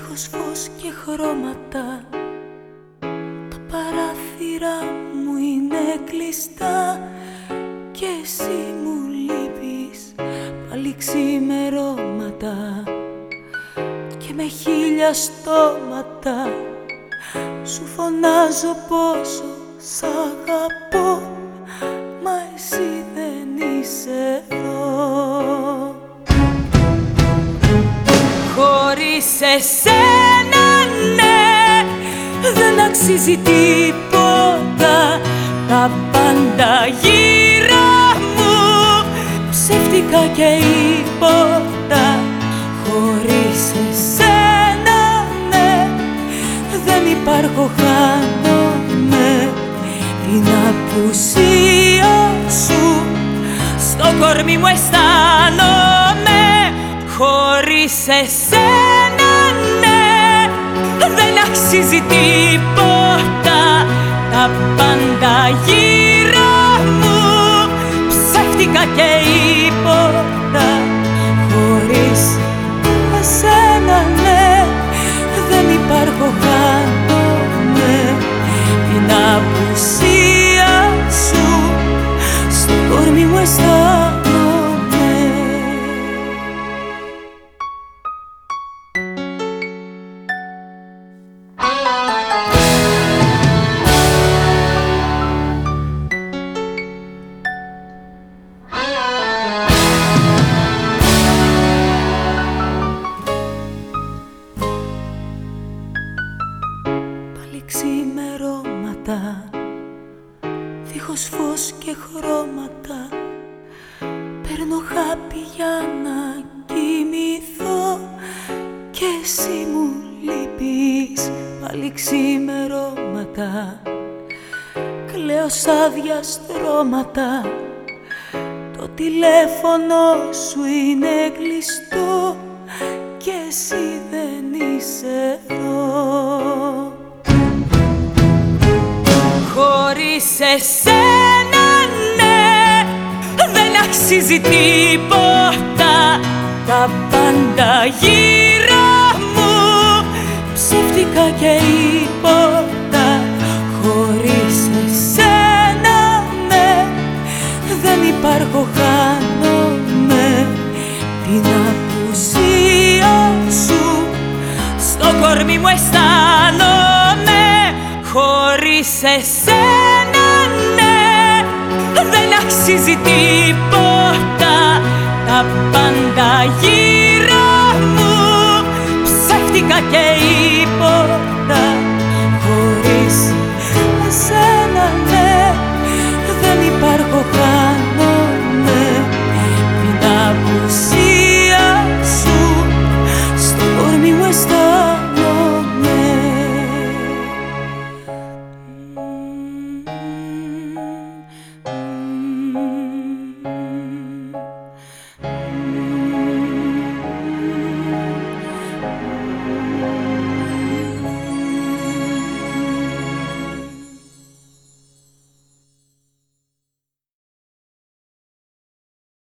δίχως φως και χρώματα. Τα παράθυρα μου είναι κλειστά και εσύ μου λείπεις πάλι ξημερώματα. Και με χίλια στόματα σου φωνάζω πόσο σ' αγαπώ. εσένα ναι. δεν αξίζει τίποτα τα πάντα γύρω μου. Ψεύτικα και υπότα χωρίς εσένα ναι. Δεν υπάρχω χάνομαι την απουσία σου. Στο κορμί μου αισθάνομαι χωρίς εσένα αγγίζει τίποτα Τα πάντα γύρω μου. Ψεύτικα και είναι ξημερώματα δίχως φως και χρώματα. Παίρνω χάπι για να κοιμηθώ και εσύ μου λείπεις πάλι ξημερώματα. Κλαίω άδεια διαστρώματα το τηλέφωνο σου είναι κλειστό και εσύ δεν είσαι χωρίς εσένα ναι. Δεν αξίζει τίποτα. Τα πάντα γύρω μου Ψεύτικα και υπότα χωρίς εσένα ναι Δεν υπάρχω χάνομαι. Την απουσία σου Στο κορμί μου αισθάνομαι. Χωρίς εσένα αξίζει ποτά τα πάντα γύρω μου. Ψεύτικα και